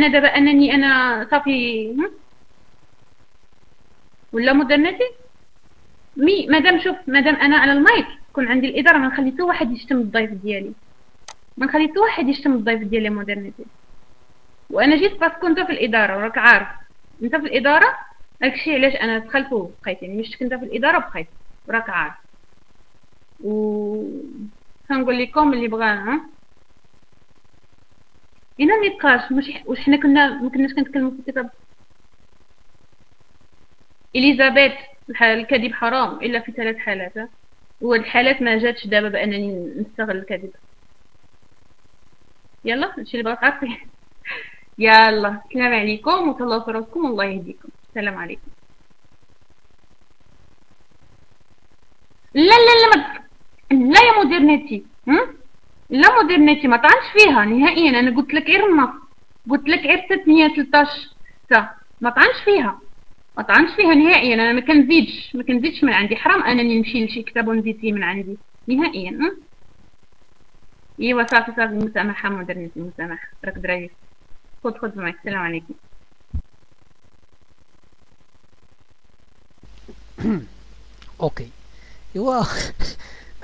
دابا أنني أنا صافي ولا Modernity مي مادام شوف مادام أنا على المايك كون عندي الإدارة ما نخلي حتى واحد يشتم الضيف ديالي. ما نخلي حتى واحد يشتم الضيف ديالي Modernity وأنا جيت parce que أنت في الإدارة وراك عارف. أنت في الإدارة؟ داكشي علاش أنا دخلت وبقيت يعني مش كنت في الإدارة بقيت. وراك عارف. و كنقول لكم اللي بغا هنا النقاش مش واش حنا كنا ما كناش كنتكلموا في الكتاب. إليزابيث الكذب حرام إلا في ثلاث حالات والحالات ما جاتش دابا بأنني نستغل الكذب. يلا هادشي اللي بغيت تعرفي يلا. السلام عليكم. وتهلاو في راسكم. والله يهديكم. السلام عليكم. لا لا لا لا يا Modernity لا Modernity ما طعنش فيها نهائيا. أنا قلت لك غير النص قلت لك غير 313 ما طعنش فيها. ما طعنش فيها نهائيا. أنا ما كنزيدش ما كنزيدش من عندي. حرام انني نمشي لشي كتاب ونزيد فيه من عندي. نهائيا. إيوا صافي صافي. المسامحه Modernity المسامحه راك ظريف خذ خذ معك السلام عليكم. OK. إيوا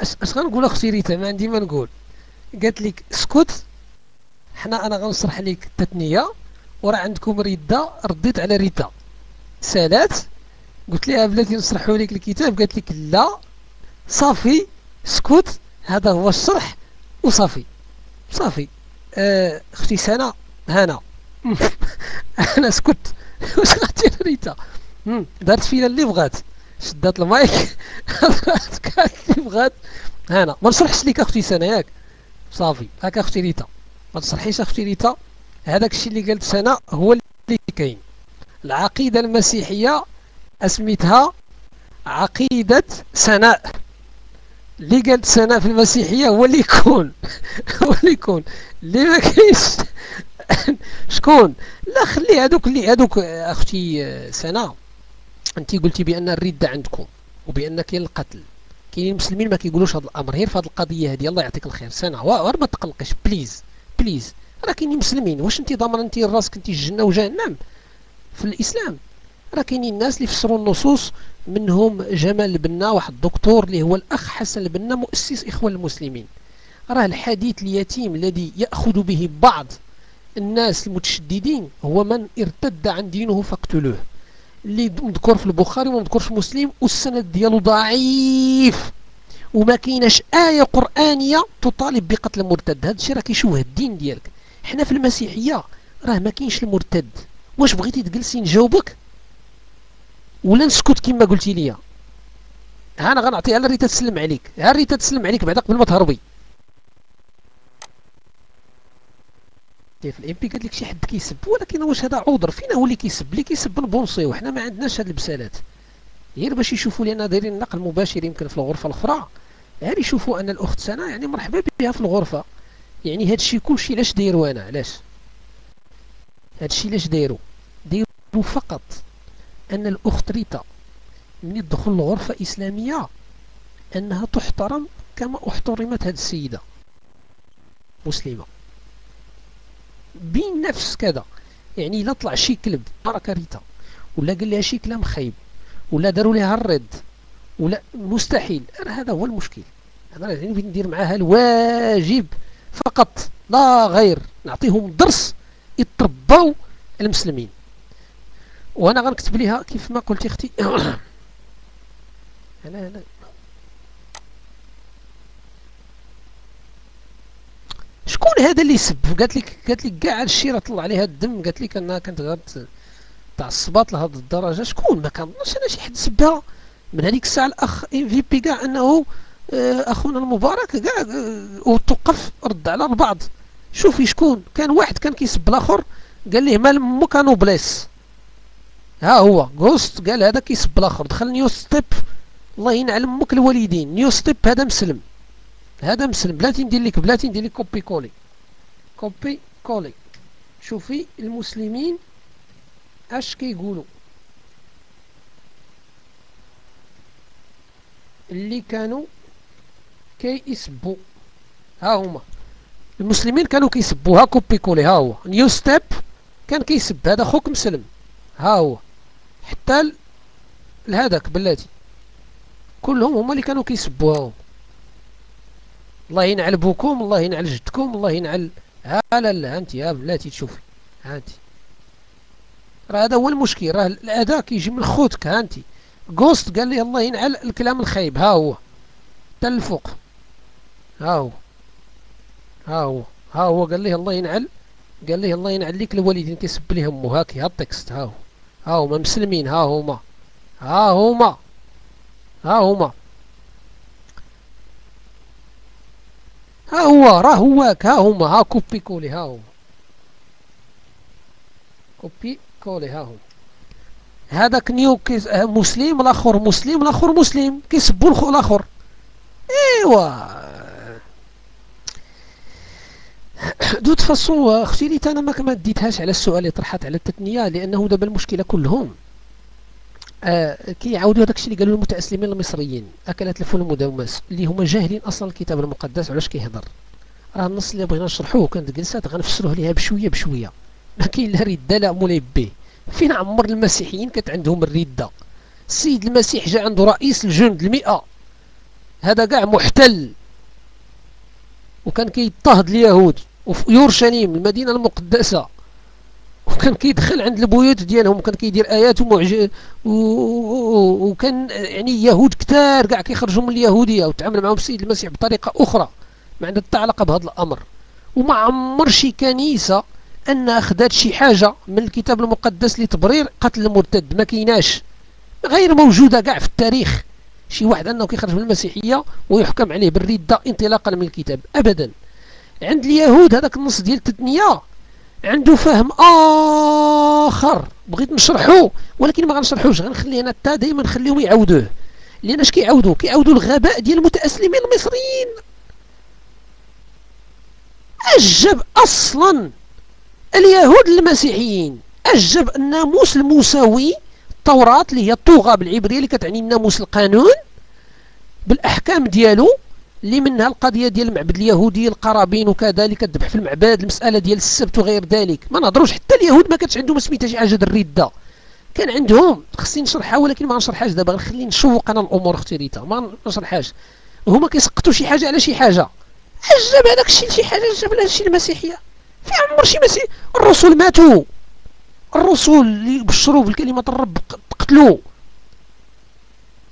اش غنقول أختي ريتا ما عندي ما نقول. قالت لك اسكت حنا أنا غنشرح لك التثنية وراه عندكم ردة رديت على ريتا. سالات قلت لها بلاتي نشرحوا لك الكتاب قالت لك لا صافي اسكت هذا هو الشرح وصافي. صافي. آه، أختي سناء هنا. أنا سكت واش غاتي ريتا؟ دارت فينا اللي بغات. شدات المايك. قالت اللي بغات. هنا. ما نشرحش لك أختي سناء ياك. صافي. هاك أختي ريتا. ما تصرحيش أختي ريتا. هذاك الشيء اللي قالت سناء هو اللي كاين. العقيدة المسيحية أسميتها عقيدة سناء اللي قالت سناء في المسيحية هو اللي يكون. هو اللي يكون. اللي ما كاينش. شكون؟ لا خلي هذوك اللي هذوك أختي سناء انت قلتي بأن الردة عندكم وبان كاين القتل كاينين المسلمين ما كيقولوش هذا الأمر. غير في هذه القضية هذه الله يعطيك الخير. سناء وغير ما تقلقش. please please راه كاينين مسلمين. واش انت ضامن انت راسك انت الجنة وجهنم؟ في الإسلام. راه كاينين الناس اللي يفسروا النصوص منهم جمال البنا واحد الدكتور اللي هو الأخ حسن البنا مؤسس إخوان المسلمين. راه الحديث اليتيم الذي يأخذ به بعض الناس المتشددين هو من ارتد عن دينه فاقتلوه. اللي مذكور في البخاري ومذكور في مسلم والسند ديالو ضعيف. وما كايناش آية قرآنية تطالب بقتل المرتد. هذا الشيء راه كيشوه الدين ديالك. حنا في المسيحية راه ما كاينش المرتد. واش بغيتي تجلسي نجاوبك؟ ولا نسكت كما قلتي لي ها أنا غنعطيها لريتا تسلم عليك؟ ها ريتا تسلم عليك بعدا قبل ما تهربي. في ال MP قال لك شي حد كيسب ولكن واش هذا عذر؟ فين هو اللي كيسب؟ اللي كيسب نبونسيو وحنا ما عندناش هاد البسالات. غير باش يشوفوا لنا دايرين نقل مباشر يمكن في الغرفة الأخرى. غير يشوفوا أن الأخت سنة يعني مرحبا بها في الغرفة. يعني هاد الشيء كلشي علاش دايرو أنا؟ علاش؟ هاد الشيء علاش دايرو؟ دايرو فقط أن الأخت ريتا من يدخل الغرفة إسلامية أنها تحترم كما أحترمت هذه السيدة مسلمة. بين نفس كذا. يعني لا طلع شي كلب بركة ريتا. ولا قال لها شي كلام خايب. ولا داروا لها الرد. ولا مستحيل. أنا هذا هو المشكل. أنا يعني ندير معاها الواجب فقط. لا غير. نعطيهم درس يتربوا المسلمين. وأنا غنكتب ليها كيف ما قلتي أختي. لا لا شكون هذا اللي يسب. قالت لك قالت لك كاع الشيره طلع عليها الدم. قالت لك أنها كانت غير تعصبات لهذه الدرجة. شكون؟ ما كنظنش أنا شي حد سبها؟ من هذيك الساعة الأخ ام في بي كاع أنه آه، أخونا المبارك كاع آه، وتوقف رد على البعض. شوفي شكون. كان واحد كان كيسب الآخر. قال ليه مال مو كانوا بليس ها هو. Just قال هذا كيسب الآخر. دخل New Step. الله ينعل أمك الوالدين New Step هذا مسلم. هذا مسلم. بلاتي ندير لك بلاتي ندير لك copier coller copier coller شوفي المسلمين اش كيقولوا. اللي كانوا كيسبوا. ها هما. المسلمين كانوا كيسبوا. ها copier coller ها هو. New Step كان كيسب. هذا خوك مسلم. ها هو. حتى لهذاك بلاتي. كلهم هما اللي كانوا كيسبوها الله ينعل بوكم الله ينعل جدكم الله ينعل. ها لا انت يا بلاتي تشوفي ها انت راه هذا هو المشكل راه الأداء كيجي من خوتك ها انت Just قال لي الله ينعل الكلام الخايب ها هو. حتى الفوق. ها هو. ها هو. ها هو قال لي الله ينعل. قال لي الله ينعل ليك الوالدين كيسب ليهم أمه هاكي ها ال text ها هو. ها هما مسلمين ها هما. ها هما. ها هما. ها هو راه هواك ها هما ها copier coller ها هما copier coller ها هما هذاك نيو كيس مسلم الآخر مسلم الآخر مسلم. كيسبوا الآخر ايوا دوت فاسون أختي لي أنا ما ديتهاش على السؤال اللي طرحت على التثنيه لأنه دابا المشكلة كلهم. آه كيعاودوا هذاك الشيء اللي قالوا المتأسلمين المصريين. اكلت الفول المدمس اللي هما جاهلين أصلا الكتاب المقدس علاش كيهضر؟ راه النص اللي بغينا نشرحوه كانت جلسات غنفسروه ليها بشوية بشوية. ما كاين لا ردة لا مولاي به فين عمر المسيحيين كانت عندهم الردة؟ السيد المسيح جاء عنده رئيس الجند المئة. هذا كاع محتل. وكان كيضطهد اليهود. وفي يورشليم المدينة المقدسة. وكان كيدخل عند البيوت ديالهم وكان كيدير آيات ومعج وكان يعني يهود كتار كاع كيخرجوا من اليهودية وتعامل معهم السيد المسيح بطريقة أخرى ما عندها حتى علاقه بهذا الأمر. وما عمر شي كنيسة انها خدات شي حاجة من الكتاب المقدس لتبرير قتل المرتد ما كيناش غير موجودة كاع في التاريخ. شي واحد أنه كيخرج من المسيحية ويحكم عليه بالردة انطلاقا من الكتاب ابدا. عند اليهود هذاك النص ديال التثنية عنده فهم آخر. بغيت نشرحه ولكن ما غنشرحوش غنخليه أنا حتى دائما نخليهم يعاودوه. لأن اش كيعاودوا؟ كيعاودوا الغباء ديال المتأسلمين المصريين. أجب أصلا اليهود المسيحيين. أجب الناموس الموسوي التوراة اللي هي الطوغة بالعبرية اللي كتعني الناموس القانون بالأحكام ديالو اللي منها القضية ديال المعبد اليهودي القرابين وكذلك الذبح في المعبد المسألة ديال السبت وغير ذلك. ما نهضروش حتى اليهود ما كانش عندهم سميتها شي حاجة الردة. كان عندهم. خصني نشرحها ولكن ما نشرحهاش دابا غنخلي نشوق أنا الأمور أختي ريتا. ما نشرحهاش. هما كيسقطوا شي حاجة على شي حاجة. اش جاب هذاك الشيء لشي حاجة جاب لها شي المسيحية. في عمر شي مسيح الرسل ماتوا. الرسل اللي بشروا بكلمه الرب قتلوا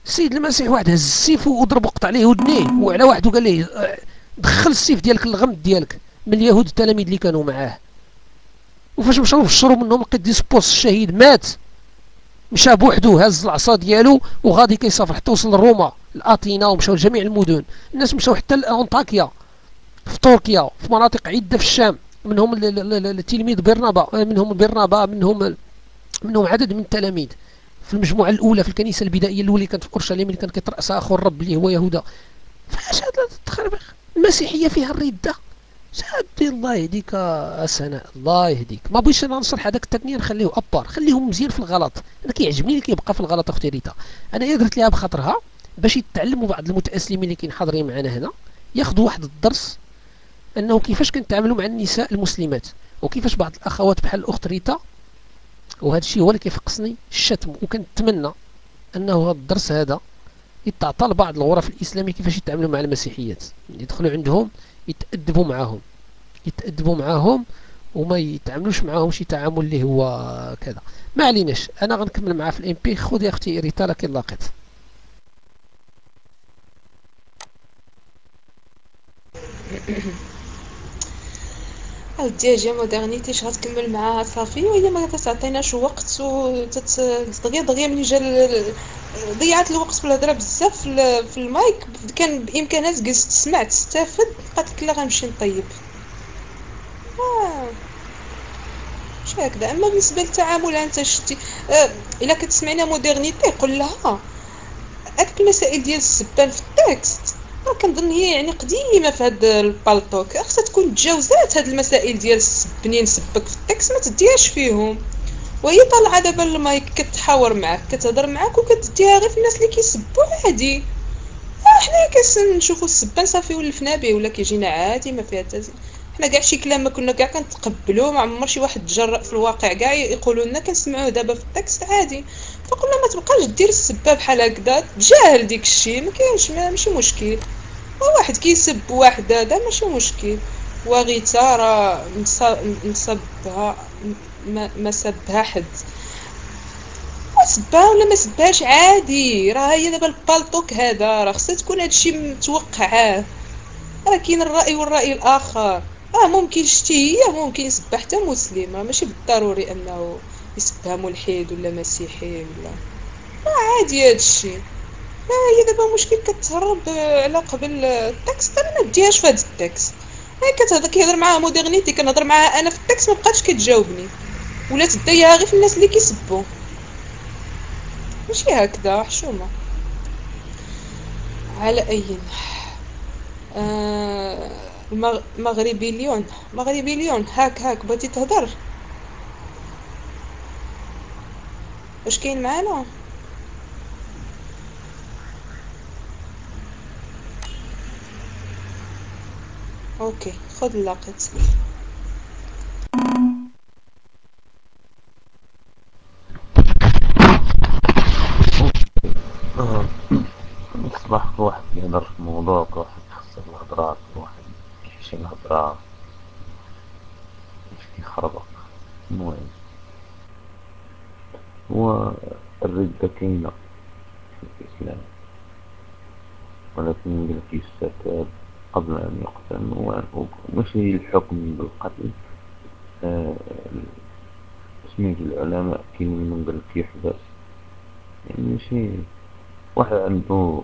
السيد المسيح واحد هز السيف وضرب وقطع عليه ودنيه وعلى واحد وقال ليه دخل السيف ديالك للغمد ديالك من اليهود التلاميذ اللي كانوا معاه. وفاش مشاو فشروا منهم القديس بوس الشهيد مات. مشى بوحدو هز العصا ديالو وغادي كيسافر حتى وصل لروما لاتينا ومشاو لجميع المدن. الناس مشاو حتى لأنطاكيا في تركيا في مناطق عدة في الشام منهم التلميذ برنابا منهم برنابا منهم منهم عدد من التلاميذ. في المجموعة الأولى في الكنيسة البدائية الأولى كانت في أورشليم اللي كان كيترأسها أخو الرب اللي هو يهودا. فاش هذا تخربق المسيحية فيها الردة. شادي الله يهديك أسناء الله يهديك. ما بغيتش أنا نشرح هذاك التثنيه نخليه أبار خليهم مزيان في الغلط. أنا كيعجبني اللي كيبقى في الغلط أختي ريتا. أنا درت لها بخاطرها باش يتعلموا بعض المتاسلمين اللي كاين حاضرين معنا هنا ياخذوا واحد الدرس أنه كيفاش كنتعاملوا مع النساء المسلمات وكيفاش بعض الأخوات بحال الأخت ريتا وهذا الشيء هو اللي كيفقسني الشتم. وكنتمنى أنه هذا الدرس هذا يتعطى لبعض الغرف الإسلامية كيفاش يتعاملوا مع المسيحيات. يدخلوا عندهم يتأدبوا معاهم. يتأدبوا معاهم وما يتعاملوش معاهم شي تعامل اللي هو كذا. ما عليناش. أنا غنكمل معاه في ال MP. خذي أختي ريتا لكن لاقيت. الدياجة Modernity اش غتكمل معاها صافي وهي ما كتعطيناش وقت و دغيا دغيا ملي جا ضيعت الوقت في الهضرة بزاف في المايك كان بإمكانها تجلس تسمع تستافد قالت لك لا غنمشي نطيب آه. هكذا أما بالنسبة للتعامل أنت شتي آه. إلا كتسمعينا Modernity قول لها هذيك المسائل ديال السبان في ال text كنظن هي يعني قديمة في هذا ال Paltalk خصها تكون تجاوزات هاد المسائل ديال سبني نسبك في التكس ما تديهاش فيهم. وهي طالعة دابا المايك كتحاور معاك كتهضر معاك وكتديها غير في الناس اللي كيسبوا عادي. حنا كنشوفوا السبان صافي ولفنا به ولا كيجينا عادي ما فيها حتى حنا كاع شي كلام ما كنا كاع كنتقبلو ما عمر شي واحد تجرأ في الواقع كاع يقولوا لنا كنسمعوه دابا في ال text عادي. فقلنا ما تبقاش دير السبة بحال هكذا تجاهل ديك الشيء ما كاينش ماشي مشكل. واحد كيسب واحد هذا ماشي مشكل. وغيتا راه نصبها ما, سبها حد. سبها ولا ما سبهاش؟ عادي. راه هي دابا ال Paltalk هذا. راه خصها تكون هادشي متوقعاه راه كاين الرأي والرأي الآخر. آه ممكن شتي هي ممكن يسبها حتى مسلم راه ماشي بالضروري أنه يسبها ملحد ولا مسيحي ولا. راه عادي هادشي. هي دابا مشكل كتهرب على قبل ال text. أنا ما نديهاش في هاد ال text. هي كتهضر كيهضر معاها Modernity كنهضر معاها أنا في ال text ما بقاتش كتجاوبني. ولا تديها غير في الناس اللي كيسبوا ماشي هكذا حشومه على أي آه ليون. مغربي ليون. هاك هاك بغيتي تهضر؟ واش كاين معانا؟ أوكي خذ اللقط صباح واحد يهضر في موضوع واحد يخسر الهضرات واحد كيحشي الهضرة كيف كيخربق المهم هو الردة كاينة في الإسلام ولكن يقولك يستتاب قبل أن يقتل وماشي الحكم بالقتل؟ آه سميت العلماء كاين من قالك يحبس يعني ماشي واحد عنده